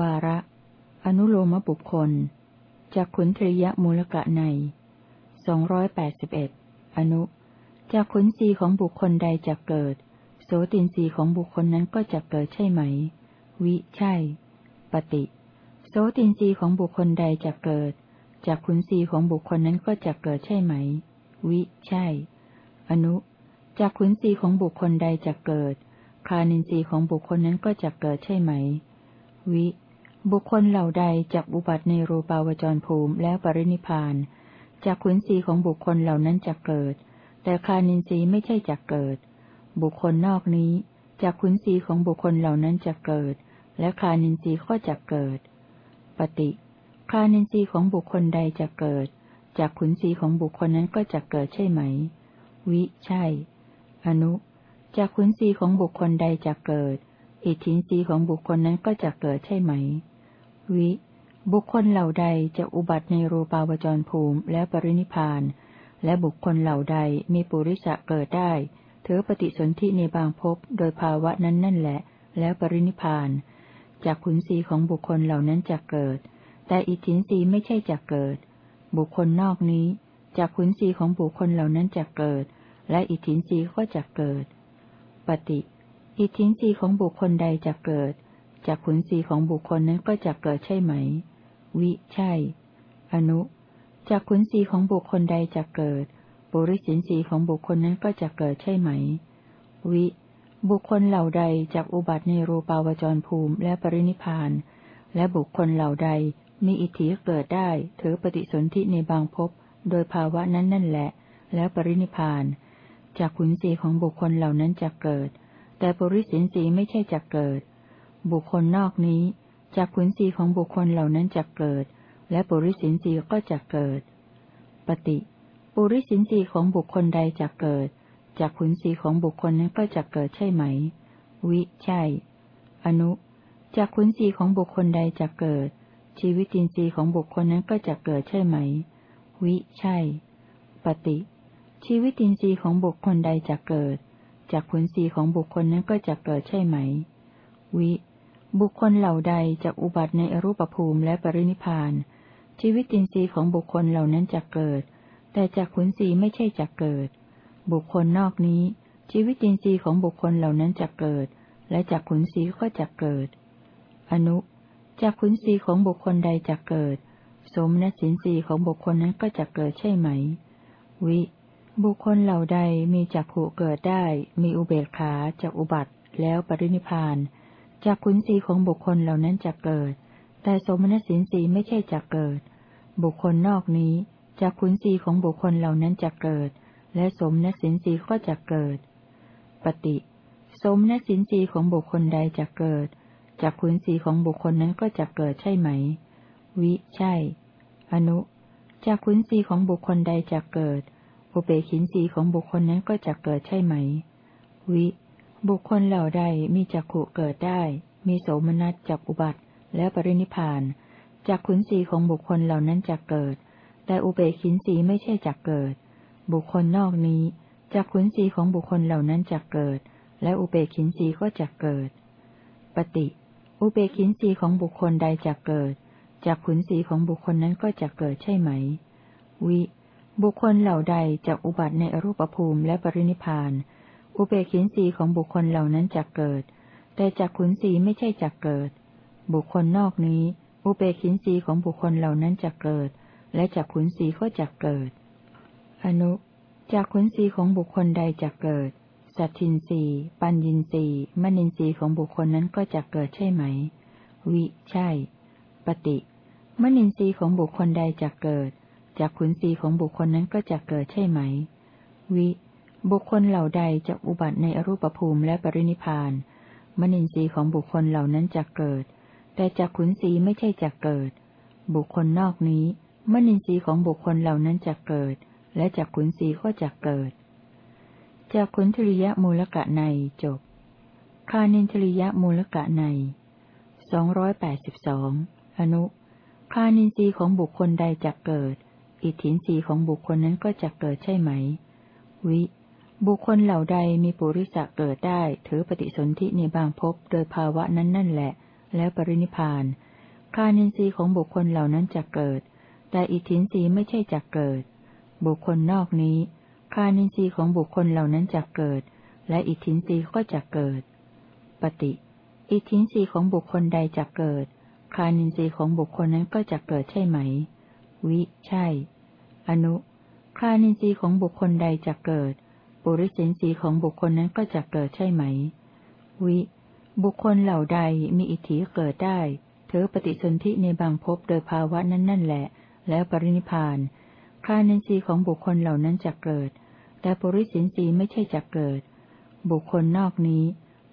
วาระ อนุโลมบุคคลจากขุนทริยมูลกะในสองร้อยแปดสิบเอ็ดอนุจากขุนสีของบุคคลใดจะเกิด โสตินสีของบุคคลนั้นก็จะเกิดใช่ไหม วิใช่ ปฏิ โสตินสีของบุคคลใดจะเกิด จากขุนสีของบุคคลนั้นก็จะเกิดใช่ไหม วิใช่ อนุจากขุนสีของบุคคลใดจะเกิด คานินทรีของบุคคลนั้นก็จะเกิดใช่ไหม วิ บุคคลเหล่าใดจักอุบัติในรูปาวจรภูมิแล้วปรินิพานจากขุนสีของบุคคลเหล่านั้นจะเกิด แต่คานินทรีย์ไม่ใช่จะเกิด บุคคลนอกนี้จากขุนสีของบุคคลเหล่านั้นจะเกิด และคานินทรีย์ก็จะเกิด ปฏิคานินทรีย์ของบุคคลใดจะเกิด จากขุนสีของบุคคลนั้นก็จะเกิดใช่ไหม วิ ใช่ อนุ จากขุนสีของบุคคลใดจะเกิด อิทธินรีของบุคคลนั้นก็จะเกิดใช่ไหม วิ บุคคลเหล่าใดจะอุบัติในรูปาวจรภูมิและปรินิพาน และบุคคลเหล่าใดมีปุริสะเกิดได้ ถือปฏิสนธิในบางภพโดยภาวะนั้นนั่นแหละ แล้วปรินิพาน จากขุนสีของบุคคลเหล่านั้นจะเกิด แต่อิทินรีไม่ใช่จะเกิด บุคคลนอกนี้ จากขุนสีของบุคคลเหล่านั้นจะเกิด และอิทินรีก็จะเกิด ปฏิ อิทินรีของบุคคลใดจะเกิด จากขุนสีของบุคคลนั้นก็จะเกิดใช่ไหม วิ ใช่ อนุจากขุนสีของบุคคลใดจะเกิด ปุริสินสีของบุคคลนั้นก็จะเกิดใช่ไหม วิ บุคคลเหล่าใดจากอุบัติในรูปาวจรภูมิและปรินิพาน และบุคคลเหล่าใดมีอิทธิเกิดได้ถือปฏิสนธิในบางภพโดยภาวะนั้นนั่นแหละ แล้วปรินิพานจากขุนสีของบุคคลเหล่านั้นจะเกิด แต่ปุริสินสีไม่ใช่จะเกิด บุคคลนอกนี้จากขุนสีของบุคคลเหล่านั้นจะเกิด และปุริสินสีก็จะเกิด ปฏิปุริสินสีของบุคคลใดจะเกิด จากขุนสีของบุคคลนั้นก็จะเกิดใช่ไหม วิ ใช่ อนุ จากขุนสีของบุคคลใดจะเกิด ชีวิตินทรีย์ของบุคคลนั้นก็จะเกิดใช่ไหม วิ ใช่ ปฏิ ชีวิตินทรีย์ของบุคคลใดจะเกิด จากขุนสีของบุคคลนั้นก็จะเกิดใช่ไหม วิ บุคคลเหล่าใดจะอุบัติในอรูปภูมิและปรินิพาน ชีวิตินทรีย์ของบุคคลเหล่านั้นจะเกิด แต่จากขุนสีไม่ใช่จะเกิด บุคคลนอกนี้ ชีวิตินทรีย์ของบุคคลเหล่านั้นจะเกิด และจากขุนสีก็จะเกิด อนุจากขุนสีของบุคคลใดจะเกิด สมณสินสีของบุคคลนั้นก็จะเกิดใช่ไหม วิ บุคคลเหล่าใดมีจักขุเกิดได้ มีอุเบกขาจากอุบัติ แล้วปรินิพาน จากขุนสีของบุคคลเหล่านั้นจะเกิด แต่สมณสินสีไม่ใช่จะเกิด บุคคลนอกนี้จากขุนสีของบุคคลเหล่านั้นจะเกิด และสมณสินสีก็จะเกิด ปฏิ สมณสินสีของบุคคลใดจะเกิด จากขุนสีของบุคคลนั้นก็จะเกิดใช่ไหม วิ ใช่ อนุ จากขุนสีของบุคคลใดจะเกิด อุเบกินสีของบุคคลนั้นก็จะเกิดใช่ไหม วิ บุคคลเหล่าใดมีจักขุเกิดได้ มีโสมนัสจากอุบัติ แล้วปรินิพานจากขุนสีของบุคคลเหล่านั้นจะเกิด แต่อุเบกินสีไม่ใช่จะเกิด บุคคลนอกนี้จากขุนสีของบุคคลเหล่านั้นจะเกิด และอุเบกินสีก็จะเกิด ปฏิ อุเบกินสีของบุคคลใดจะเกิดจากขุนสีของบุคคลนั้นก็จะเกิดใช่ไหม วิ บุคคลเหล่าใดจากอุบัติในอรูปภูมิและปรินิพาน อุเบกินสีของบุคคลเหล่านั้นจะเกิด แต่จากขุนสีไม่ใช่จะเกิด บุคคลนอกนี้ อุเบกินสีของบุคคลเหล่านั้นจะเกิด และจากขุนสีก็จะเกิด อนุจากขุนสีของบุคคลใดจะเกิด สัตทินรีปัญญินรีมณินรีของบุคคลนั้นก็จะเกิดใช่ไหม วิ ใช่ ปฏิมณินทรีของบุคคลใดจะเกิดจากขุนศีของบุคคลนั้นก็จะเกิดใช่ไหม วิ บุคคลเหล่าใดจะอุบัติในอรูปภูมิและปรินิพานมณินทรีย์ของบุคคลเหล่านั้นจะเกิด แต่จากขุนศีไม่ใช่จะเกิด บุคคลนอกนี้มณินทรีย์ของบุคคลเหล่านั้นจะเกิด และจากขุนศีก็จะเกิด จากขุนทริยมูลกะในจบ คานินทริยมูลกะในสองร้อยแปดสิบสองอนุ คานินทรีย์ของบุคคลใดจะเกิด อิทธินทรีย์ของบุคคลนั้นก็จะเกิดใช่ไหม วิ บุคคลเหล่าใดมีปุริสะเกิดได้ถือปฏิสนธิในบางภพโดยภาวะนั้นนั่นแหละ แล้วปรินิพานคานินทรีย์ของบุคคลเหล่านั้นจะเกิด แต่อิทินรีย์ไม่ใช่จะเกิด บุคคลนอกนี้คานินทรีย์ของบุคคลเหล่านั้นจะเกิด และอิทินรีย์ก็จะเกิด ปฏิ อิทินรีย์ของบุคคลใดจะเกิด คานินทรีย์ของบุคคลนั้นก็จะเกิดใช่ไหม วิ ใช่ อนุ คานินทรีย์ของบุคคลใดจะเกิด ปุริสินทรีของบุคคลนั้นก็จะเกิดใช่ไหม วิ บุคคลเหล่าใดมีอิทธิเกิดได้เธอปฏิสนธิในบางภพโดยภาวะนั้นนั่นแหละ แล้วปรินิพานคานินทรีย์ของบุคคลเหล่านั้นจะเกิด แต่ปุริสินทรีไม่ใช่จะเกิด บุคคลนอกนี้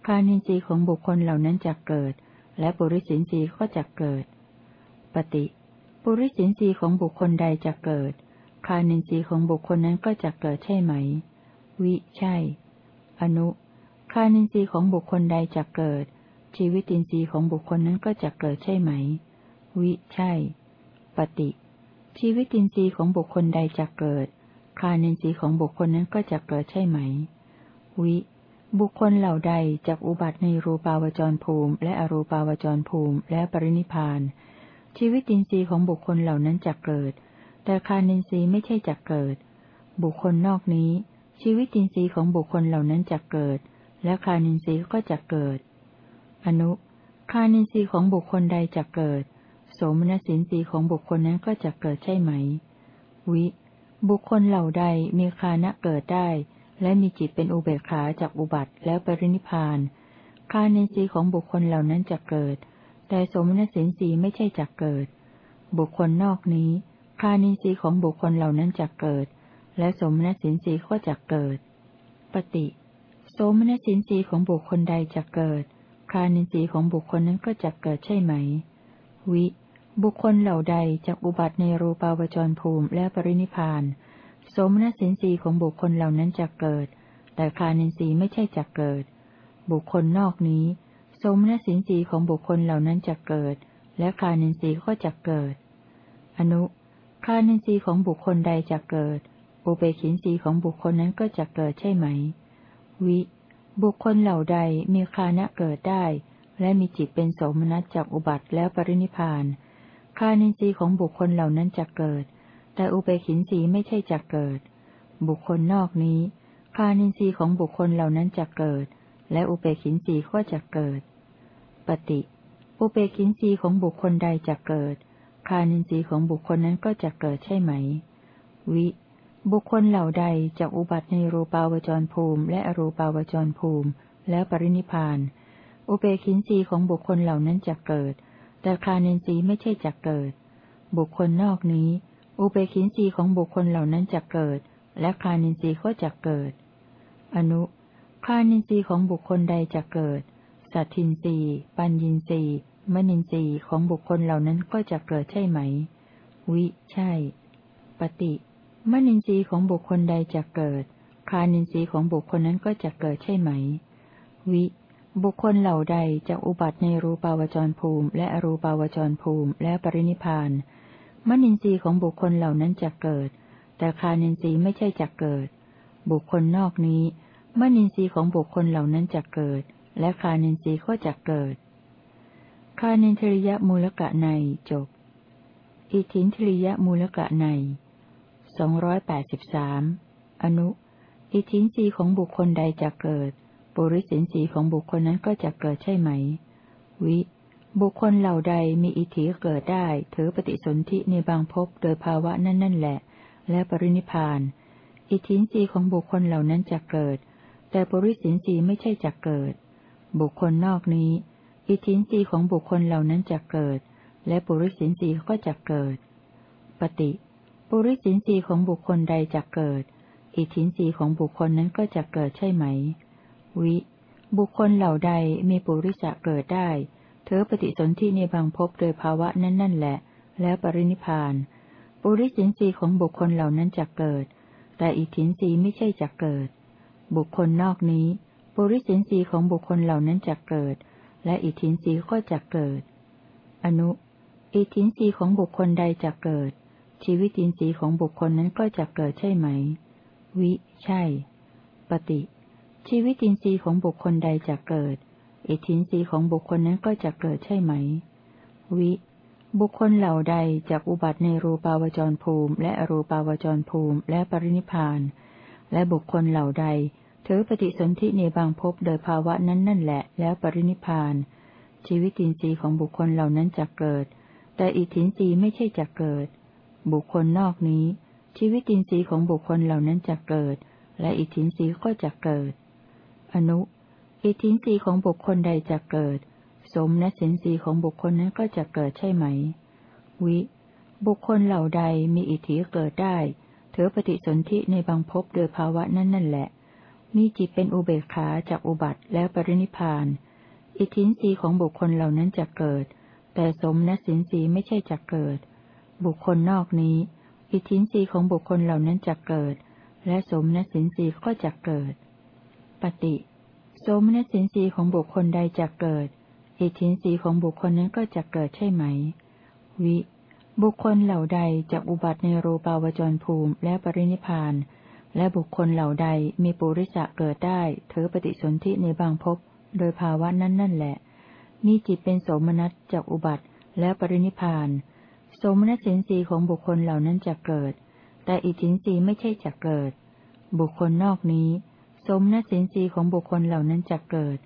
คานินทรีย์ของบุคคลเหล่านั้นจะเกิด และปุริสินทรีก็จะเกิด ปฏิ ปุริสินทรีของบุคคลใดจะเกิดคานินทรีย์ของบุคคลนั้นก็จะเกิดใช่ไหม วิ ใช่ อนุ คานินทรีย์ของบุคคลใดจะเกิด ชีวิตินทรีย์ของบุคคลนั้นก็จะเกิดใช่ไหม วิ ใช่ ปฏิ ชีวิตินทรีย์ของบุคคลใดจะเกิด คานินทรีย์ของบุคคลนั้นก็จะเกิดใช่ไหม วิ บุคคลเหล่าใดจากอุบัติในรูปาวจรภูมิ และอรูปาวจรภูมิ และปรินิพาน ชีวิตินทรีย์ของบุคคลเหล่านั้นจะเกิด แต่คานินทรีย์ไม่ใช่จะเกิด บุคคลนอกนี้ ชีวิตินทรีย์ของบุคคลเหล่านั้นจะเกิด และคานินทรีย์ก็จะเกิด อนุ คานินทรีย์ของบุคคลใดจะเกิด โสมนสินทรีย์ของบุคคลนั้นก็จะเกิดใช่ไหม วิ บุคคลเหล่าใดมีคานะเกิดได้ และมีจิตเป็นอุเบกขาจากอุบัติแล้วปรินิพาน คานินทรีย์ของบุคคลเหล่านั้นจะเกิด แต่สมนัสินทรีย์ไม่ใช่จะเกิด บุคคลนอกนี้ คานินทรีย์ของบุคคลเหล่านั้นจะเกิด และสมณสินทรีก็จะเกิด ปฏิ โสมนัสินทรีของบุคคลใดจะเกิด คานินทรีของบุคคลนั้นก็จะเกิดใช่ไหม วิ บุคคลเหล่าใดจากอุบัติในรูปาวจรภูมิและปรินิพาน สมณสินทรีของบุคคลเหล่านั้นจะเกิด แต่คานินทรีไม่ใช่จะเกิด บุคคลนอกนี้ สมณสินทรีของบุคคลเหล่านั้นจะเกิด และคานินทรีก็จะเกิด อนุ คานินทรีของบุคคลใดจะเกิด อุเบกินทรีของบุคคลนั้นก็จะเกิดใช่ไหม วิ บุคคลเหล่าใดมีคานะเกิดได้ และมีจิตเป็นโสมนัสจากอุบัติแล้วปรินิพานคานินทรีย์ของบุคคลเหล่านั้นจะเกิด แต่อุเบกินทรีไม่ใช่จะเกิด บุคคลนอกนี้คานินทรีย์ของบุคคลเหล่านั้นจะเกิด และอุเบกินทรีก็จะเกิด ปฏิ อุเบกินทรีของบุคคลใดจะเกิด คานินทรีย์ของบุคคลนั้นก็จะเกิดใช่ไหม วิ บุคคลเหล่าใดจากอุบัติในรูปาวจรภูมิ และอรูปาวจรภูมิ แล้วปรินิพาน อุเบกินรีของบุคคลเหล่านั้นจะเกิด แต่คาเนนรีไม่ใช่จะเกิด บุคคลนอกนี้ อุเบกินรีของบุคคลเหล่านั้นจะเกิด และคาเนนรีก็จะเกิด อนุคาเนนรีของบุคคลใดจะเกิด สัตทินรีปัญญินรีมณินรีของบุคคลเหล่านั้นก็จะเกิดใช่ไหม วิ ใช่ ปฏิ มนินทรีย์ของบุคคลใดจะเกิด คานินทรีย์ของบุคคลนั้นก็จะเกิดใช่ไหม วิ บุคคลเหล่าใดจะอุบัติในรูปาวจรภูมิ และอรูปาวจรภูมิ และปรินิพาน มนินทรีย์ของบุคคลเหล่านั้นจะเกิด แต่คานินทรีย์ไม่ใช่จะเกิด บุคคลนอกนี้ มนินทรีย์ของบุคคลเหล่านั้นจะเกิด และคานินทรีย์ก็จะเกิด คานินทริยมูลกะในจบ อิทินทริยมูลกะใน สองร้อยแปดสิบสามอนุ อิทินรีของบุคคลใดจะเกิด ปุริสินสีของบุคคลนั้นก็จะเกิดใช่ไหม วิ บุคคลเหล่าใดมีอิทธิเกิดได้ ถือปฏิสนธิในบางภพโดยภาวะนั่นนั่นแหละ และปรินิพาน อิทธินรีของบุคคลเหล่านั้นจะเกิด แต่ปุริสินสีไม่ใช่จะเกิด บุคคลนอกนี้ อิทธินรีของบุคคลเหล่านั้นจะเกิด และปุริสินสีก็จะเกิด ปฏิ ปุริสินสีของบุคคลใดจะเกิด อิทินสีของบุคคลนั้นก็จะเกิดใช่ไหม วิ บุคคลเหล่าใดมีปุริสะเกิดได้ เธอปฏิสนธิในบางภพโดยภาวะนั้นนั่นแหละ แล้วปรินิพาน ปุริสินสีของบุคคลเหล่านั้นจะเกิด แต่อิทินสีไม่ใช่จะเกิด บุคคลนอกนี้ ปุริสินสีของบุคคลเหล่านั้นจะเกิด และอิทินสีก็จะเกิด อนุ อิทินสีของบุคคลใดจะเกิด ชีวิตินทรีย์ของบุคคลนั้นก็จะเกิดใช่ไหม วิ ใช่ ปฏิ ชีวิตินทรีย์ของบุคคลใดจะเกิด อิทธินทรีย์ของบุคคลนั้นก็จะเกิดใช่ไหม วิ บุคคลเหล่าใดจากอุบัติในรูปาวจรภูมิ และอรูปาวจรภูมิ และปรินิพาน และบุคคลเหล่าใดถือปฏิสนธิในบางภพโดยภาวะนั้นนั่นแหละ แล้วปรินิพาน ชีวิตินทรีย์ของบุคคลเหล่านั้นจะเกิด แต่อิทธินทรีย์ไม่ใช่จะเกิด บุคคลนอกนี้ ชีวิตินทรีย์ของบุคคลเหล่านั้นจะเกิด และอิทธินทรีย์ก็จะเกิด อนุ อิทธินทรีย์ของบุคคลใดจะเกิด สมณสินทรีย์ของบุคคลนั้นก็จะเกิดใช่ไหม วิ บุคคลเหล่าใดมีอิทธิเกิดได้ถือปฏิสนธิในบางภพโดยภาวะนั้นนั่นแหละ มีจิตเป็นอุเบกขาจากอุบัติแล้วปรินิพาน อิทธินรีของบุคคลเหล่านั้นจะเกิด แต่สมณสินสีไม่ใช่จะเกิด บุคคลนอกนี้ อิทธินรีของบุคคลเหล่านั้นจะเกิด และสมณสินสีก็จะเกิด ปฏิ สมณสินสีของบุคคลใดจะเกิด อิทธินรีของบุคคลนั้นก็จะเกิดใช่ไหม วิ บุคคลเหล่าใดจะอุบัติในรูปาวจรภูมิและปรินิพานและบุคคลเหล่าใดมีปุริสะเกิดได้ถือปฏิสนธิในบางภพโดยภาวะนั้นนั่นแหละ มีจิตเป็นโสมนัสจากอุบัติและปรินิพาน สมนัสสินสีของบุคคลเหล่านั้นจะเกิด แต่อิทินสีไม่ใช่จะเกิด บุคคลนอกนี้ สมนัสสินสีของบุคคลเหล่านั้นจะเกิด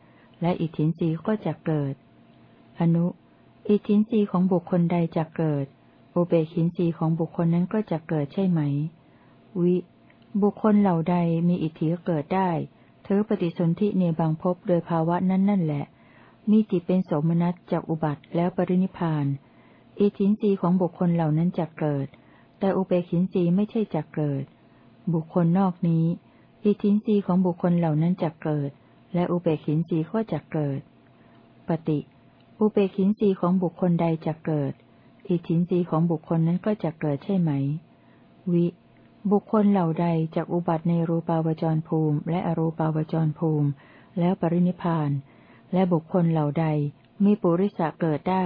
และอิทินสีก็จะเกิด อนุ อิทินสีของบุคคลใดจะเกิด อุเบกินสีของบุคคลนั้นก็จะเกิดใช่ไหม วิ บุคคลเหล่าใดมีอิทธิเกิดได้ถือปฏิสนธิในบางภพโดยภาวะนั้นนั่นแหละ มีจิตเป็นสมนัตจากอุบัติแล้วปรินิพาน อิทินรีของบุคคลเหล่านั้นจะเกิด แต่อุเบกินรีไม่ใช่จะเกิด บุคคลนอกนี้ อิทินรีของบุคคลเหล่านั้นจะเกิด และอุเบกินรีก็จะเกิด ปฏิ อุเบกินรีของบุคคลใดจะเกิด อิทินรีของบุคคลนั้นก็จะเกิดใช่ไหม วิ บุคคลเหล่าใดจากอุบัติในรูปาวจรภูมิ และอรูปาวจรภูมิ แล้วปรินิพาน และบุคคลเหล่าใดมีปุริสะเกิดได้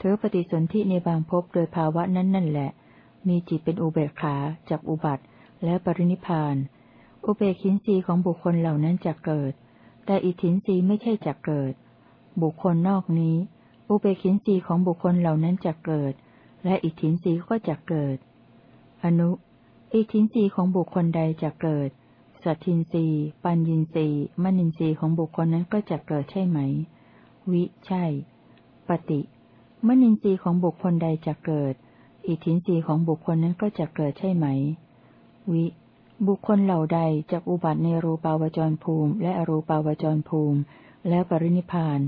ถือปฏิสนธิในบางภพโดยภาวะนั้นนั่นแหละ มีจิตเป็นอุเบกขาจากอุบัติ และปรินิพาน อุเบกินรีของบุคคลเหล่านั้นจะเกิด แต่อิทินรีไม่ใช่จะเกิด บุคคลนอกนี้ อุเบกินรีของบุคคลเหล่านั้นจะเกิด และอิทินรีก็จะเกิด อนุ อิทินรีของบุคคลใดจะเกิด สัตทินรีปัญญินรีมณินรีของบุคคลนั้นก็จะเกิดใช่ไหม วิ ใช่ ปฏิ มณินรีของบุคคลใดจะเกิด อิทินรีของบุคคลนั้นก็จะเกิดใช่ไหม วิ บุคคลเหล่าใดจะอุบัติในรูปาวจรภูมิ และอรูปาวจรภูมิ แล้วปรินิพาน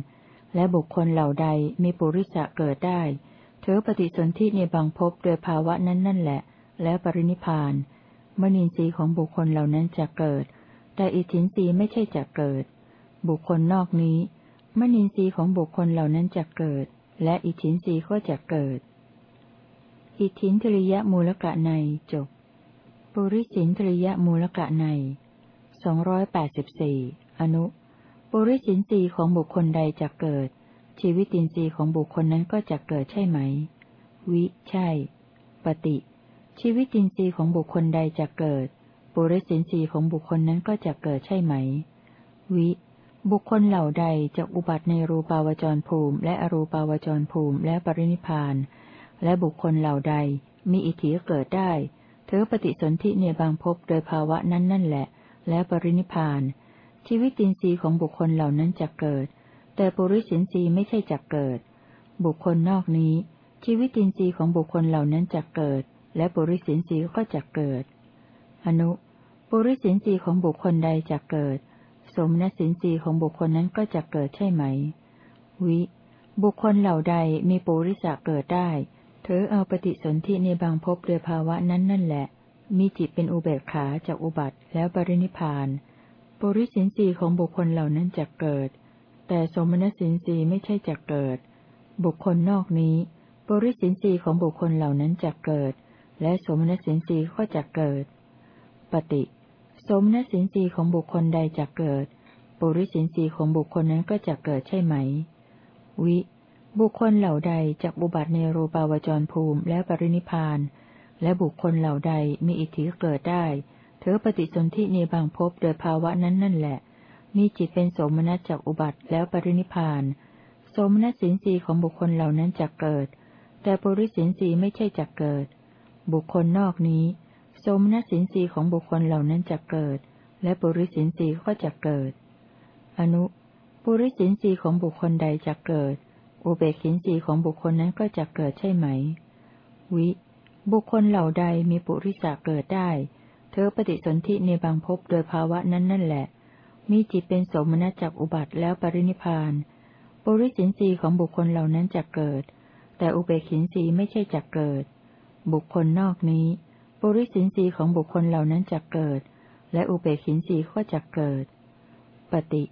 และบุคคลเหล่าใดมีปุริสะเกิดได้เธอปฏิสนธิในบางภพโดยภาวะนั้นนั่นแหละ และปรินิพานมณีสีของบุคคลเหล่านั้นจะเกิด แต่อิทธินรีไม่ใช่จะเกิด บุคคลนอกนี้มณีสีของบุคคลเหล่านั้นจะเกิด และอิทินรีก็จะเกิด อิทินทริยมูลกะในจบ ปุริสินทริยมูลกะในสองร้อยแปดสิบสี่อนุ ปุริสินรีของบุคคลใดจะเกิด ชีวิตินทรีย์ของบุคคลนั้นก็จะเกิดใช่ไหม วิ ใช่ ปฏิ ชีวิตินทรีย์ของบุคคลใดจะเกิด ปุริสินทรีย์ของบุคคลนั้นก็จะเกิดใช่ไหม วิ บุคคลเหล่าใดจะอุบัติในรูปาวจรภูมิ และอรูปาวจรภูมิและปรินิพาน และบุคคลเหล่าใดมีอิทธิเกิดได้เธอปฏิสนธิในบางภพโดยภาวะนั้นนั่นแหละ และปรินิพาน ชีวิตินทรีย์ของบุคคลเหล่านั้นจะเกิด แต่ปุริสินทรีย์ไม่ใช่จะเกิด บุคคลนอกนี้ ชีวิตินทรีย์ของบุคคลเหล่านั้นจะเกิด และปุริสินสีก็จะเกิด อนุ ปุริสินสีของบุคคลใดจะเกิด สมณสินสีของบุคคลนั้นก็จะเกิดใช่ไหม วิ บุคคลเหล่าใดมีปุริสะเกิดได้ เธอเอาปฏิสนธิในบางภพโดยภาวะนั้นนั่นแหละ มีจิตเป็นอุเบกขาจากอุบัติแล้วปรินิพาน ปุริสินสีของบุคคลเหล่านั้นจะเกิด แต่สมณสินสีไม่ใช่จะเกิด บุคคลนอกนี้ปุริสินสีของบุคคลเหล่านั้นจะเกิด และสมณสินสีก็จะเกิด ปฏิ สมณสินสีของบุคคลใดจะเกิด ปุริสินสีของบุคคลนั้นก็จะเกิดใช่ไหม วิ บุคคลเหล่าใดจะบุบัติในรูปาวจรภูมิและปรินิพาน และบุคคลเหล่าใดมีอิทธิเกิดได้เธอปฏิสนธิในบางภพโดยภาวะนั้นนั่นแหละ มีจิตเป็นสมณจากอุบัติแล้วปรินิพาน สมณสินสีของบุคคลเหล่านั้นจะเกิด แต่ปุริสินสีไม่ใช่จักเกิด บุคคลนอกนี้ สมณสินสีของบุคคลเหล่านั้นจะเกิด และปุริสินสีก็จะเกิด อนุ ปุริสินสีของบุคคลใดจะเกิด อุเบกินสีของบุคคลนั้นก็จะเกิดใช่ไหม วิ บุคคลเหล่าใดมีปุริสาเกิดได้ เธอปฏิสนธิในบางภพโดยภาวะนั้นนั่นแหละ มีจิตเป็นสมณจักอุบัติแล้วปรินิพาน ปุริสินสีของบุคคลเหล่านั้นจะเกิด แต่อุเบกินสีไม่ใช่จะเกิด บุคคลนอกนี้ ปุริสินสีของบุคคลเหล่านั้นจะเกิด และอุเบกินสีก็จะเกิด ปฏิ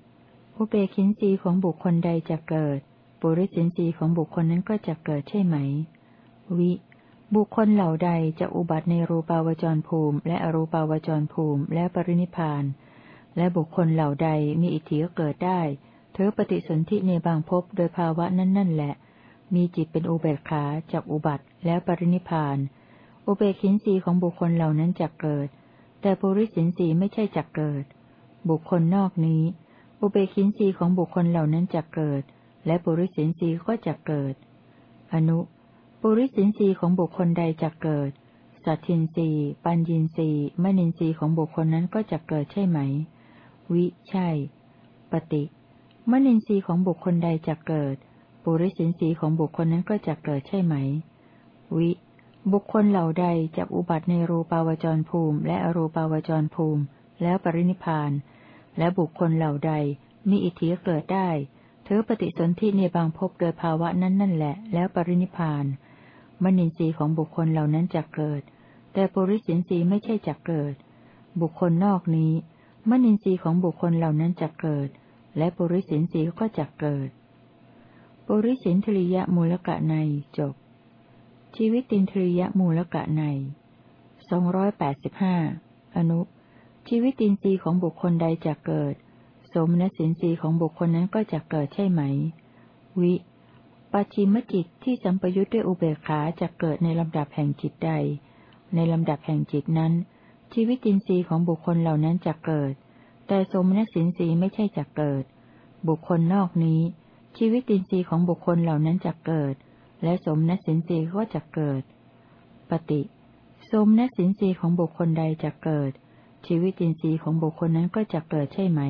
อุเบกินสีของบุคคลใดจะเกิด ปุริสินสีของบุคคลนั้นก็จะเกิดใช่ไหม วิ บุคคลเหล่าใดจะอุบัติในรูปาวจรภูมิ และอรูปาวจรภูมิ และปรินิพาน และบุคคลเหล่าใดมีอิทธิก็เกิดได้เธอปฏิสนธิในบางภพโดยภาวะนั้นนั่นแหละ มีจิตเป็นอุเบกขาจากอุบัติแล้วปรินิพาน อุเบกินสีของบุคคลเหล่านั้นจักเกิด แต่ปุริสินสีไม่ใช่จักเกิด บุคคลนอกนี้ อุเบกินสีของบุคคลเหล่านั้นจักเกิด และปุริสินสีก็จักเกิด อนุปุริสินสีของบุคคลใดจักเกิด สัตทินสีปัญญินสีมณินสีของบุคคลนั้นก็จักเกิดใช่ไหม วิใช่ ปฏิมณินสีของบุคคลใดจักเกิด ปุริสินสีของบุคคลนั้นก็จักเกิดใช่ไหม วิ บุคคลเหล่าใดจะอุบัติในรูปาวจรภูมิ และอรูปาวจรภูมิ แล้วปรินิพาน และบุคคลเหล่าใดมีอิทธิเกิดได้เธอปฏิสนธิในบางภพโดยภาวะนั้นนั่นแหละ แล้วปรินิพานมนินทรีย์ของบุคคลเหล่านั้นจะเกิด แต่ปุริสินทรีย์ไม่ใช่จะเกิด บุคคลนอกนี้มนินทรีย์ของบุคคลเหล่านั้นจะเกิด และปุริสินทรีย์ก็จะเกิด ปุริสินทริยมูลกะในจบ ชีวิตินทรียมูลกะในสองร้อยแปดสิบห้าอนุ ชีวิตินทรีย์ของบุคคลใดจะเกิด สมณสินทรีย์ของบุคคลนั้นก็จะเกิดใช่ไหม วิปัจฉิมจิตที่สัมปยุทธ์ด้วยอุเบกขาจะเกิดในลำดับแห่งจิตใด ในลำดับแห่งจิตนั้น ชีวิตินทรีย์ของบุคคลเหล่านั้นจะเกิด แต่สมณสินทรีย์ไม่ใช่จะเกิด บุคคลนอกนี้ ชีวิตินทรีย์ของบุคคลเหล่านั้นจะเกิด และสมณสินสีก็จะเกิด ปฏิ สมณสินสีของบุคคลใดจะเกิด ชีวิตินทรีย์ของบุคคลนั้นก็จะเกิดใช่ไหม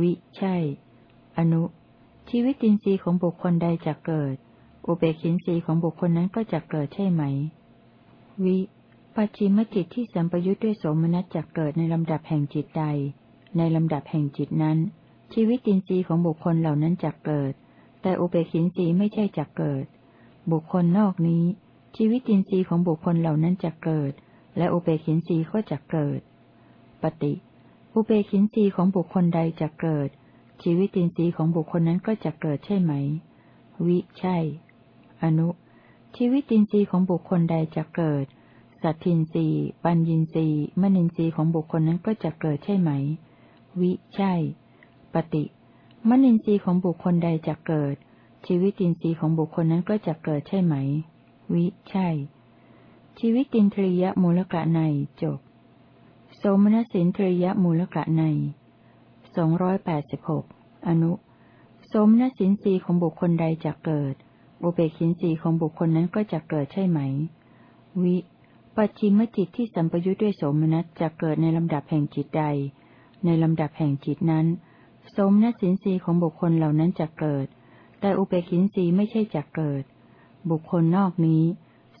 วิ ใช่ อนุ ชีวิตินทรีย์ของบุคคลใดจะเกิด อุเบกินทรีย์ของบุคคลนั้นก็จะเกิดใช่ไหม วิปัจฉิมจิตที่สัมปยุทธ์ด้วยโสมนัสจะเกิดในลำดับแห่งจิตใด ในลำดับแห่งจิตนั้น ชีวิตินทรีย์ของบุคคลเหล่านั้นจะเกิด แต่อุเบกินทรีย์ไม่ใช่จะเกิด บุคคลนอกนี้ ชีวิตินทรีย์ของบุคคลเหล่านั้นจะเกิด และอุเบกินทรีย์ก็จะเกิด ปฏิ อุเบกินทรีย์ของบุคคลใดจะเกิด ชีวิตินทรีย์ของบุคคลนั้นก็จะเกิดใช่ไหม วิใช่ อนุ ชีวิตินทรีย์ของบุคคลใดจะเกิด สัตทินทรีย์ปัญญินทรีย์มณินทรีย์ของบุคคลนั้นก็จะเกิดใช่ไหม วิใช่ ปฏิมณินทรีย์ของบุคคลใดจะเกิด ชีวิตินทรีย์ของบุคคลนั้นก็จะเกิดใช่ไหม วิ ใช่ ชีวิตินทรียมูลกะในจบ โสมนสินทรียมูลกะในสองร้อยแปดสิบหกอนุ โสมนสินทรีย์ของบุคคลใดจะเกิด อุเบกินทรีย์ของบุคคลนั้นก็จะเกิดใช่ไหม วิปัจฉิมจิตที่สัมปยุทธ์ด้วยโสมนัสจะเกิดในลำดับแห่งจิตใด ในลำดับแห่งจิตนั้น โสมนัสินทรีย์ของบุคคลเหล่านั้นจะเกิด แต่อุเบกินสีไม่ใช่จักเกิด บุคคลนอกนี้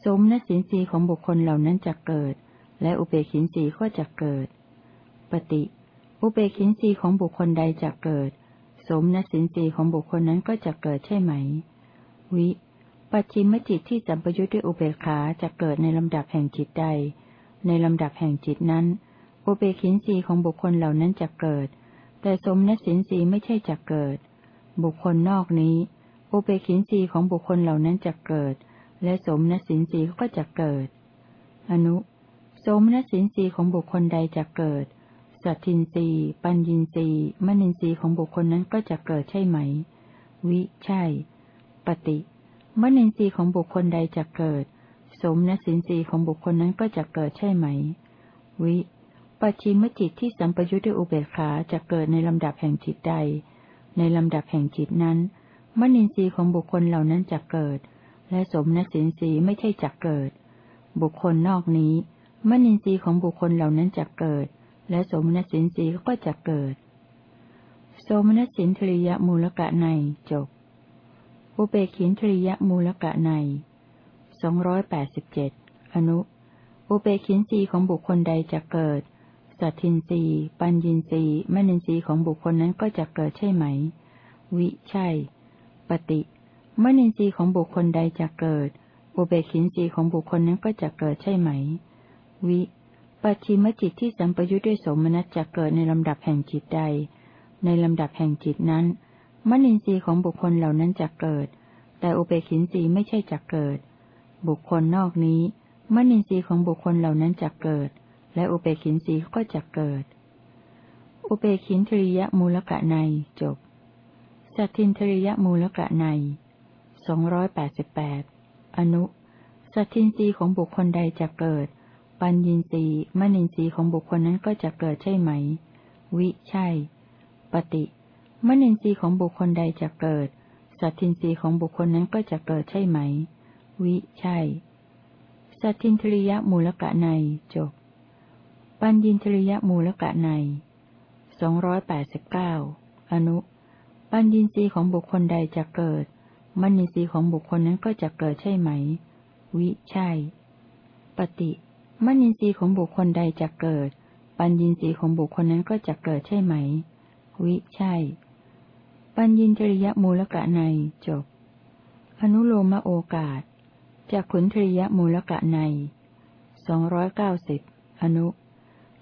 สมนสินสีของบุคคลเหล่านั้นจะเกิด และอุเบกินสีก็จะเกิด ปฏิ อุเบกินสีของบุคคลใดจะเกิด สมนสินสีของบุคคลนั้นก็จะเกิดใช่ไหม วิ ปัจฉิมจิตที่สัมปยุทธ์ด้วยอุเบกขาจะเกิดในลำดับแห่งจิตใด ในลำดับแห่งจิตนั้น อุเบกินสีของบุคคลเหล่านั้นจะเกิด แต่สมนสินสีไม่ใช่จะเกิด บุคคลนอกนี้ อุเบกินสีของบุคคลเหล่านั้นจะเกิด และสมณสินสีก็จะเกิด อนุ สมณสินสีของบุคคลใดจะเกิด สัตทินรีปัญญินรีมณินรีของบุคคลนั้นก็จะเกิดใช่ไหม วิ ใช่ ปฏิมณินรีของบุคคลใดจะเกิด สมณสินสีของบุคคลนั้นก็จะเกิดใช่ไหม วิปัจฉิมจิตที่สัมปยุทธ์ด้วยอุเบกขาจะเกิดในลำดับแห่งจิตใด ในลำดับแห่งจิตนั้น มนินทรีย์ของบุคคลเหล่านั้นจะเกิด และสมณสินสีไม่ใช่จักเกิด บุคคลนอกนี้ มนินทรีย์ของบุคคลเหล่านั้นจักเกิด และสมณสินสีก็จะเกิด โสมนสสินทริยมูลกะในจบอุเบกินทริยมูลกะในสองร้อยแปดสิบเจ็ดอนุ อุเบกินสีของบุคคลใดจะเกิด สัตทินรีปัญญินรีมนินรีของบุคคลนั้นก็จะเกิดใช่ไหม วิ ใช่ ปฏิ มนินรีของบุคคลใดจะเกิด อุเบกินรีของบุคคลนั้นก็จะเกิดใช่ไหม วิ ปัจฉิมจิตที่สัมปยุทธ์ด้วยสมนัตจะเกิดในลำดับแห่งจิตใด ในลำดับแห่งจิตนั้น มนินทรีย์ของบุคคลเหล่านั้นจะเกิด แต่อุเบกินรีไม่ใช่จะเกิด บุคคลนอกนี้ มนินทรีย์ของบุคคลเหล่านั้นจะเกิด และอุเบกินทรีก็จะเกิด อุเบกินทริยมูลกะในจบ สัตทินทริยมูลกะในสองร้อยแปดสิบแปดอนุ สัตทินทรีของบุคคลใดจะเกิด ปัญญินทรีมนินทรีของบุคคลนั้นก็จะเกิดใช่ไหม วิใช่ ปฏิมนินทรีของบุคคลใดจะเกิด สัตทินทรีของบุคคลนั้นก็จะเกิดใช่ไหม วิใช่ สัตทินทริยมูลกะในจบ ปัญญินทริยมูลกะในสองร้อยแปดสิบเก้าอนุ ปัญญินทรีย์ของบุคคลใดจะเกิดมนินทรีย์ของบุคคลนั้นก็จะเกิดใช่ไหม วิใช่ ปฏิมนินทรีย์ของบุคคลใดจะเกิด ปัญญินทรีย์ของบุคคลนั้นก็จะเกิดใช่ไหม วิใช่ ปัญญินทริยมูลกะในจบ อนุโลมโอกาสจากขุนทริยมูลกะในสองร้อยเก้าสิบอนุ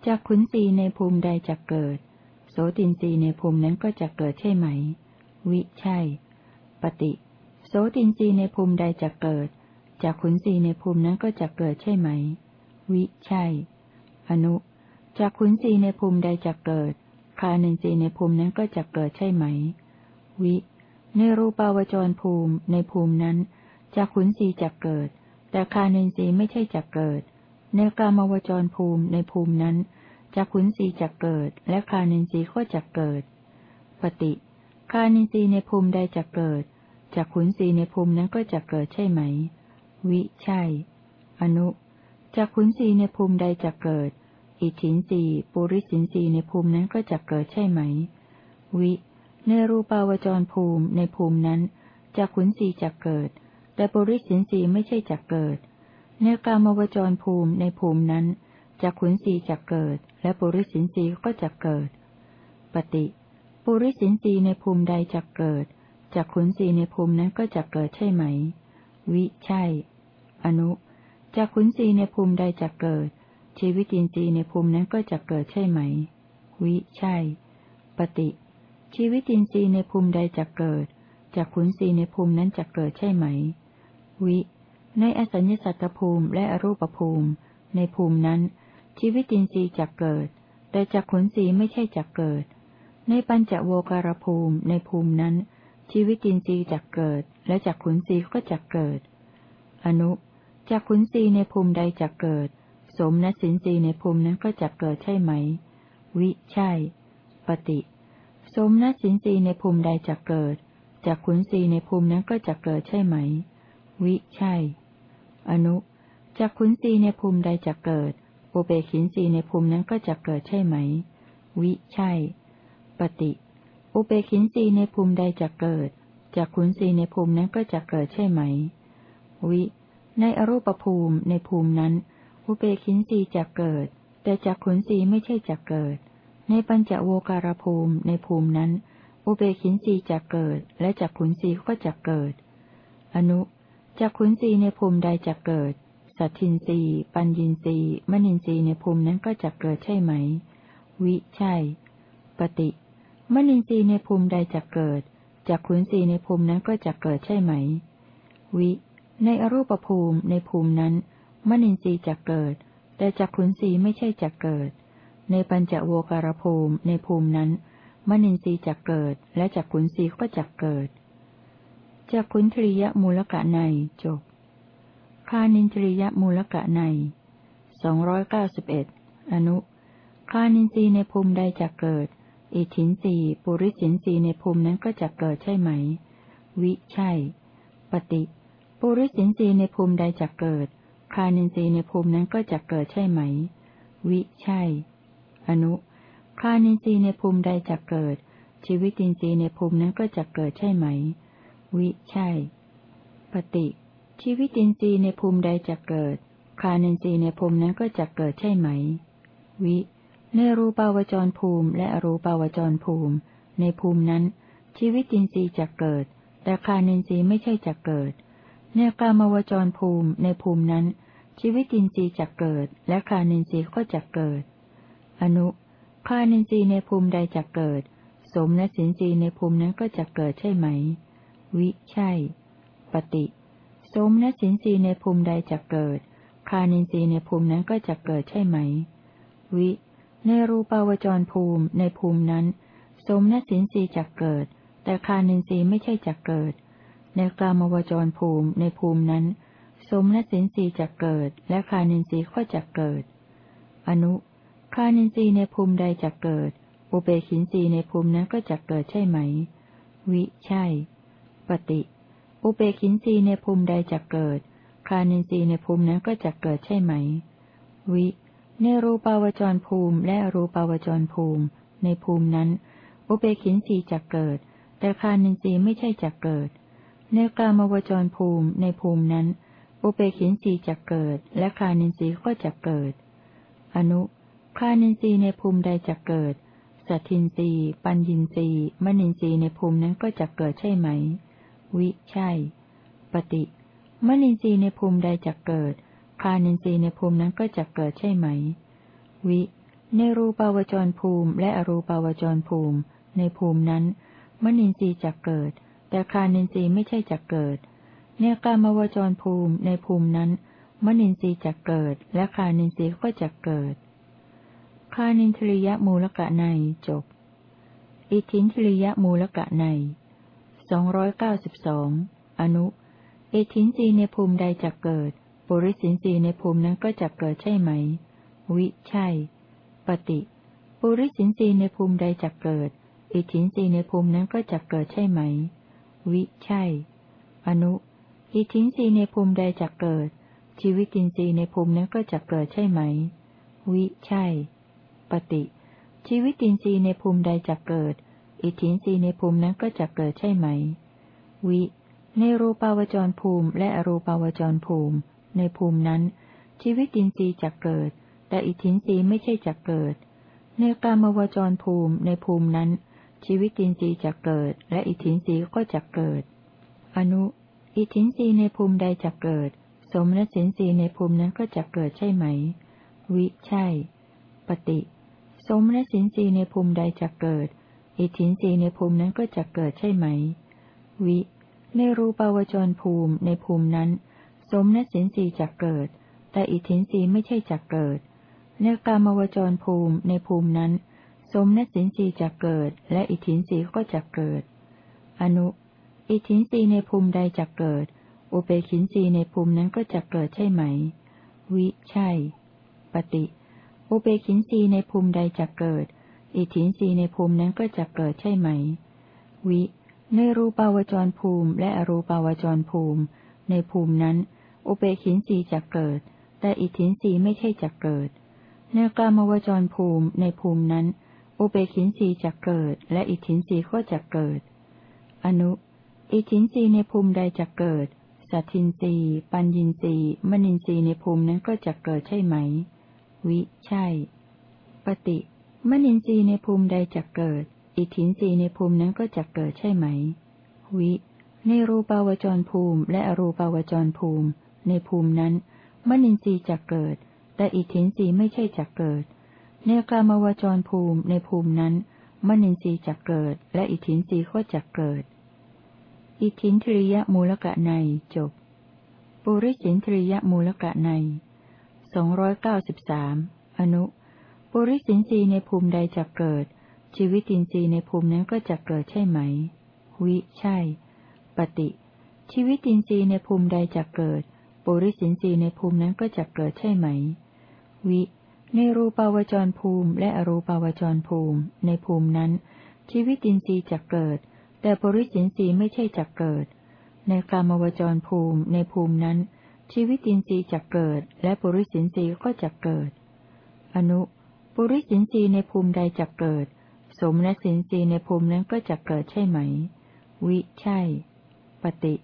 จากขุนสีในภูมิใดจะเกิด โสตินสีในภูมินั้นก็จะเกิดใช่ไหม วิใช่ ปฏิ โสตินสีในภูมิใดจะเกิด จากขุนสีในภูมินั้นก็จะเกิดใช่ไหม วิใช่ อนุ จากขุนสีในภูมิใดจะเกิด คานินทรีในภูมินั้นก็จะเกิดใช่ไหม วิ ในรูปาวจรภูมิในภูมินั้นจากขุนศีจะเกิด แต่คานินทรีไม่ใช่จะเกิด ในกามาวจรภูมิในภูมินั้นจากขุนศีจะเกิด และคานินทรีย์ก็จะเกิด ปฏิคานินทรีย์ในภูมิใดจะเกิดจากขุนศีในภูมินั้นก็จะเกิดใช่ไหม วิ ใช่ อนุจากขุนศีในภูมิใดจะเกิด อิทินสีปุริสินสีในภูมินั้นก็จะเกิดใช่ไหม วิ ในรูปาวจรภูมิในภูมินั้นจากขุนสีจะเกิด แต่ปุริสินสีไม่ใช่จะเกิด ในกามวจรภูมิในภูมินั้นจากขุนสีจะเกิด และปุริสินสีก็จะเกิด ปฏิปุริสินสีในภูมิใดจะเกิดจากขุนสีในภูมินั้นก็จะเกิดใช่ไหม วิใช่ อนุจากขุนสีในภูมิใดจะเกิด ชีวิตินทรีย์ในภูมินั้นก็จะเกิดใช่ไหม วิใช่ ปฏิ ชีวิตินทรีย์ในภูมิใดจะเกิดจากขุนศีในภูมินั้นจะเกิดใช่ไหม วิ ในอสัญญสัตตภูมิและอรูปภูมิ ในภูมินั้น ชีวิตินทรีย์จะเกิด แต่จากขุนศีไม่ใช่จะเกิด ในปัญจโวการภูมิ ในภูมินั้น ชีวิตินทรีย์จะเกิด และจากขุนศีก็จะเกิด อนุจากขุนศีในภูมิใดจะเกิด สมณสินสีในภูมินั้นก็จะเกิดใช่ไหม วิใช่ ปฏิสมณสินสีในภูมิใดจะเกิดจากขุนสีในภูมินั้นก็จะเกิดใช่ไหม วิใช่ อนุจากขุนสีในภูมิใดจะเกิด อุเบกินสีในภูมินั้นก็จะเกิดใช่ไหม วิใช่ ปฏิ อุเบกินสีในภูมิใดจะเกิดจากขุนสีในภูมินั้นก็จะเกิดใช่ไหม วิ ในอรูปภูมิในภูมินั้น อุเบกินสีจะเกิด แต่จากขุนสีไม่ใช่จะเกิด ในปัญจโวการภูมิในภูมินั้น อุเบกินสีจะเกิด และจากขุนสีก็จะเกิด อนุ จากขุนสีในภูมิใดจะเกิด สัตทินสีปัญญินสีมณินสีในภูมินั้นก็จะเกิดใช่ไหม วิใช่ ปฏิมณินสีในภูมิใดจะเกิด จากขุนสีในภูมินั้นก็จะเกิดใช่ไหม วิ ในอรูปภูมิในภูมินั้นมนินรีจะเกิด แต่จักขุนสีไม่ใช่จะเกิด ในปัญจโวการภูมิในภูมินั้นมนินรีจะเกิด และจักขุนสีก็จะเกิด จักขุนทริยมูลกะในจบคานินทริยมูลกะในสองร้อยเก้าสิบเอ็ดอนุคานินทรีในภูมิใดจะเกิด อิทินสีปุริสินสีในภูมินั้นก็จะเกิดใช่ไหม วิใช่ ปฏิ ปุริสินทรีในภูมิใดจะเกิด คานินทรีในภูมินั้นก็จะเกิดใช่ไหม วิใช่ อนุ คานินทรีในภูมิใดจะเกิด ชีวิตินทรีย์ในภูมินั้นก็จะเกิดใช่ไหม วิใช่ ปฏิ ชีวิตินทรีย์ในภูมิใดจะเกิด คานินทรีย์ในภูมินั้นก็จะเกิดใช่ไหม วิ ในรูปาวจรภูมิ และอรูปาวจรภูมิ ในภูมินั้น ชีวิตินทรีย์จะเกิด แต่คานินทรีย์ไม่ใช่จะเกิด ในกามวจรภูมิ ในภูมินั้น ชีวิตินทรีย์จะเกิด และคานินทรีย์ก็จะเกิด อนุคานินทรีย์ในภูมิใดจะเกิด สมและสินทรีย์ในภูมินั้นก็จะเกิดใช่ไหม วิใช่ ปฏิสมและสินทรีย์ในภูมิใดจะเกิด คานินทรีย์ในภูมินั้นก็จะเกิดใช่ไหม วิ ในรูปาวจรภูมิในภูมินั้น สมณสินสีจักเกิด แต่คานินทรีย์ไม่ใช่จักเกิด ในกลามวจรภูมิในภูมินั้น สมณสินสีจักเกิด และคานินทรีย์ก็จักเกิด อนุ คานินทรีย์ในภูมิใดจักเกิด อุเบกินทรีย์ในภูมินั้นก็จักเกิดใช่ไหม วิ ใช่ ปฏิ อุเบกินรีในภูมิใดจักเกิด คานินทรีย์ในภูมินั้นก็จักเกิดใช่ไหม วิ ในรูปาวจรภูมิและรูปาวจรภูมิ ในภูมินั้น อุเบกินสีจะเกิด แต่คานินทรีย์ไม่ใช่จะเกิด ในกามวจรภูมิในภูมินั้น อุเบกินสีจะเกิด และคานินทรีย์ก็จะเกิด อนุ คานินทรีย์ในภูมิใดจะเกิดสัตทินรีปัญญินรีมณินทรีในภูมินั้นก็จะเกิดใช่ไหม วิ ใช่ ปฏิ มณินทรีย์ในภูมิใดจะเกิด คานินทรีย์ในภูมินั้นก็จะเกิดใช่ไหม วิ ในรูปาวจรภูมิ และอรูปาวจรภูมิ ในภูมินั้นมนินทรีย์จะเกิด แต่คานินทรีย์ไม่ใช่จะเกิด ในกามาวจรภูมิ ในภูมินั้นมนินทรีย์จะเกิด และคานินทรีย์ก็จะเกิด คานินทริยมูลกะในจบอิทินทริยมูลกะใน สองร้อยเก้าสิบสองอนุเอทินรีในภูมิใดจะเกิด ปุริสินสีในภูมินั้นก็จะเกิดใช่ไหม วิใช่ ปฏิ ปุริสินสีในภูมิใดจะเกิดอิทินสีในภูมินั้นก็จะเกิดใช่ไหม วิใช่ อนุ อิทินสีในภูมิใดจะเกิด ชีวิตินทรีในภูมินั้นก็จะเกิดใช่ไหม วิใช่ ปฏิ ชีวิตินทรีในภูมิใดจะเกิด อิทินรีในภูมินั้นก็จะเกิดใช่ไหม วิ ในรูปาวจรภูมิและอรูปาวจรภูมิ ในภูมินั้น ชีวิตินทรีย์จะเกิด แต่อิทธินรีไม่ใช่จะเกิด ในกามวจรภูมิในภูมินั้น ชีวิตินทรีย์จะเกิด และอิทธินรีก็จะเกิด อนุ อิทธินรีในภูมิใดจะเกิด สมณสินทรีในภูมินั้นก็จะเกิดใช่ไหม วิ ใช่ ปฏิ สมณสินทรีในภูมิใดจะเกิด อิทินทรีในภูมินั้นก็จะเกิดใช่ไหม วิ ในรูปาวจรภูมิในภูมินั้น สมณสินสีจะเกิด แต่อิทินสีไม่ใช่จะเกิด ในกามวจรภูมิในภูมินั้น สมณสินสีจะเกิด และอิทินสีก็จะเกิด อนุ อิทินสีในภูมิใดจะเกิด อุเบกินสีในภูมินั้นก็จะเกิดใช่ไหม วิ ใช่ ปฏิ อุเบกินสีในภูมิใดจะเกิด อิทธินสีในภูมินั้นก็จะเกิดใช่ไหม วิ ในรูปาวจรภูมิ และอรูปาวจรภูมิ ในภูมินั้น อุเบกินสีจะเกิด แต่อิทธินสีไม่ใช่จะเกิด ในกามวจรภูมิ ในภูมินั้น อุเบกินสีจะเกิด และอิทธินสีก็จะเกิด อนุ อิทธินสีในภูมิใดจะเกิด สัตทินสีปัญญินสีมณินสีในภูมินั้นก็จะเกิดใช่ไหม วิ ใช่ ปฏิ มณินสีในภูมิใดจะเกิด อิทินสีในภูมินั้นก็จะเกิดใช่ไหม วิ ในรูปาวจรภูมิ และอรูปาวจรภูมิ ในภูมินั้น มนินทรีย์จะเกิด แต่อิทินทรีย์ไม่ใช่จะเกิด ในกามวจรภูมิในภูมินั้น มนินทรีย์จะเกิด และอิทินทรีย์ก็จะเกิด อิทินทริยมูลกะในจบ ปุริสินทริยมูลกะในสองร้อยเก้าสิบสามอนุ ปุริสินทรีย์ในภูมิใดจะเกิด ชีวิตินทรีย์ในภูมินั้นก็จะเกิดใช่ไหม วิใช่ ปฏิ ชีวิตินทรีย์ในภูมิใดจะเกิด ปุริสินสีในภูมินั้นก็จะเกิดใช่ไหม วิ ในรูปาวจรภูมิ และอรูปาวจรภูมิ ในภูมินั้น ชีวิตินทรีย์จะเกิด แต่ปุริสินสีไม่ใช่จะเกิดในในกามวจรภูมิ ในภูมินั้นชีวิตินทรีย์จะเกิด และปุริสินทรีย์ก็จะเกิด อนุ ปุริสินทรีย์ในภูมิใดจะเกิด สมณสินทรีย์ในภูมินั้นก็จะเกิดใช่ไหม วิ ใช่ ปฏิ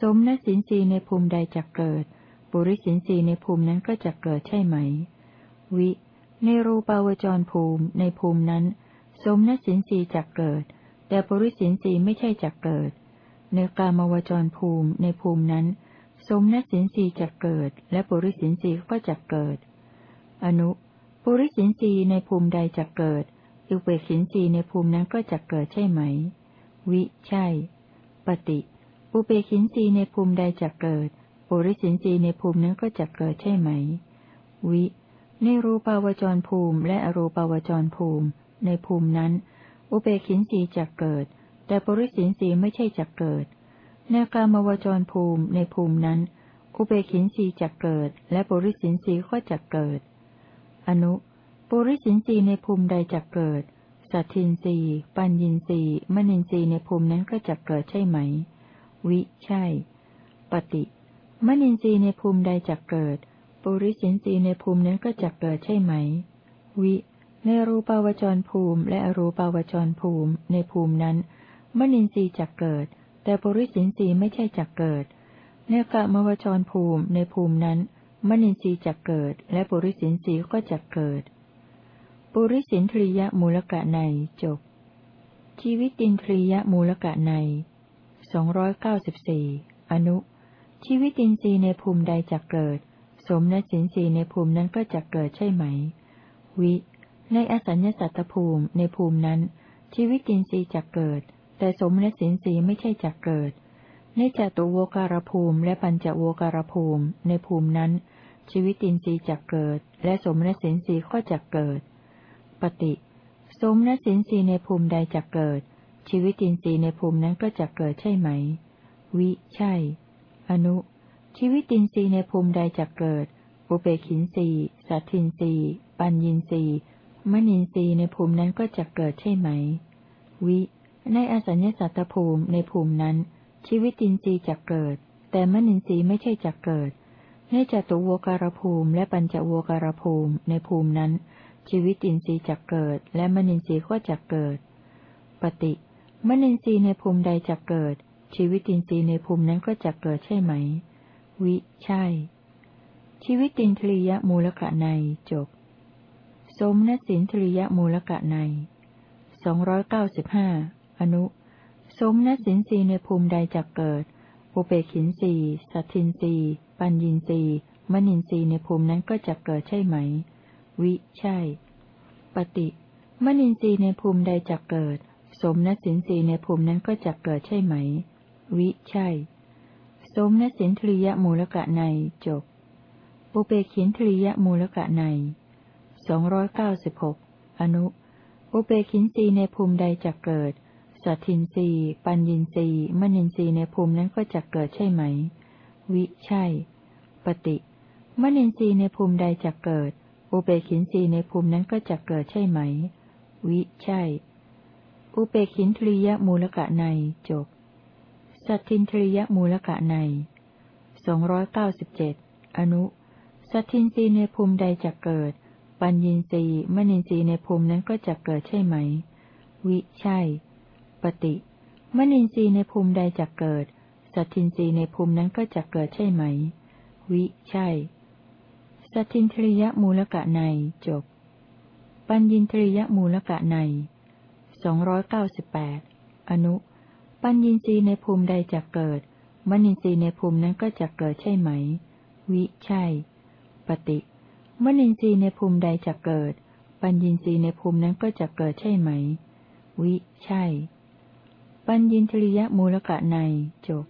สมณสินทรีย์ในภูมิใดจะเกิด ปุริสินทรีย์ในภูมินั้นก็จะเกิดใช่ไหม วิ ในรูปาวจรภูมิในภูมินั้น สมณสินทรีย์จะเกิด แต่ปุริสินทรีย์ไม่ใช่จะเกิด ในกามวจรภูมิในภูมินั้น สมณสินทรีย์จะเกิด และปุริสินทรีย์ก็จะเกิด อนุ ปุริสินทรีในภูมิใดจะเกิด อุเบกขินทรีในภูมินั้นก็จะเกิดใช่ไหม วิ ใช่ ปฏิ อุเบกินทรีในภูมิใดจะเกิด ปุริสินทรีในภูมินั้นก็จะเกิดใช่ไหม วิ ในรูปาวจรภูมิ และอรูปาวจรภูมิ ในภูมินั้น อุเบกินทรีจะเกิด แต่ปุริสินทรีไม่ใช่จะเกิด ในกามวจรภูมิในภูมินั้น อุเบกินทรีจะเกิด และปุริสินทรีก็จะเกิด อนุ ปุริสินสีในภูมิใดจะเกิด สัตทินรีปัญญินรีมณินรีในภูมินั้นก็จะเกิดใช่ไหม วิ ใช่ ปฏิมณินรีในภูมิใดจะเกิด ปุริสินรีในภูมินั้นก็จะเกิดใช่ไหม วิ ในรูปาวจรภูมิ และอรูปาวจรภูมิ ในภูมินั้น มณินทรีย์จะเกิด แต่ปุริสินรีไม่ใช่จะเกิดในกะมวจรภูมิในภูมินั้น มนินทรีย์จะเกิด และปุริสินทรีย์ก็จะเกิด ปุริสินทรียมูลกะในจบ ชีวิตินทรียมูลกะในสองร้อยเก้าสิบสี่อนุ ชีวิตินทรีย์ในภูมิใดจะเกิด สมณสินทรีย์ในภูมินั้นก็จะเกิดใช่ไหม วิ ในอสัญญสัตตภูมิในภูมินั้น ชีวิตินทรีย์จะเกิด แต่สมณสินทรีย์ไม่ใช่จะเกิด ในจตุโวการภูมิและปัญจโวการภูมิในภูมินั้น ชีวิตินทรีย์จะเกิด และสมณสินทรีย์ก็จะเกิด ปฏิสมณสินทรีย์ในภูมิใดจะเกิด ชีวิตินทรีย์ในภูมินั้นก็จะเกิดใช่ไหม วิ ใช่ อนุ ชีวิตินทรีย์ในภูมิใดจะเกิด อุเบกินทรีย์สัตทินทรีย์ปัญญินทรีย์มณินทรีย์ในภูมินั้นก็จะเกิดใช่ไหม วิ ในอสัญญสัตตภูมิในภูมินั้น ชีวิตินทรีย์จะเกิด แต่มนินทรีย์ไม่ใช่จะเกิด ในจตุวการภูมิและปัญจวการภูมิในภูมินั้น ชีวิตินทรีย์จะเกิด และมนินทรีย์ก็จะเกิด ปฏิมนินทรีย์ในภูมิใดจะเกิด ชีวิตินทรีย์ในภูมินั้นก็จะเกิดใช่ไหม วิ ใช่ ชีวิตินทรียมูลกะในจบ สมนสินทรียมูลกะในสองร้อยเก้าสิบห้าอนุ สมณสินสีในภูมิใดจะเกิด อุเบกินสีสัตทินสี ปัญญินสีมณินสีในภูมินั้นก็จะเกิดใช่ไหม วิ ใช่ ปฏิมณินสีในภูมิใดจะเกิด สมณสินสีในภูมินั้นก็จะเกิดใช่ไหม วิ ใช่ สมณสินทริยมูลกะในจบอุเบกินทริยมูลกะในสองร้อยเก้าสิบหกอนุ อุเบกินสีในภูมิใดจะเกิด สัตทินรีปัญญินรีมณินรีในภูมินั้นก็จะเกิดใช่ไหม วิใช่ ปฏิมณินรีในภูมิใดจะเกิด อุเบกินรีในภูมินั้นก็จะเกิดใช่ไหม วิใช่ อุเบกินทริยมูลกะในจบ สัตทินทริยมูลกะในสองร้อยเก้าสิบเจ็ดอนุ สัตทินรีในภูมิใดจะเกิด ปัญญินรีมณินรีในภูมินั้นก็จะเกิดใช่ไหม วิใช่ ปฏิมนินทรีย์ในภูมิใดจะเกิด สัตทินรีในภูมินั้นก็จะเกิดใช่ไหม วิ ใช่ สัตทินทริยมูลกะในจบ ปัญญินทริยมูลกะในสองร้อยเก้าสิบแปดอนุ ปัญญินทรีในภูมิใดจะเกิดมนินทรีในภูมินั้นก็จะเกิดใช่ไหม วิ ใช่ ปฏิมนินทรีในภูมิใดจะเกิด ปัญญินทรีในภูมินั้นก็จะเกิดใช่ไหม วิ ใช่ปัญญินทริยมูลกะในจบ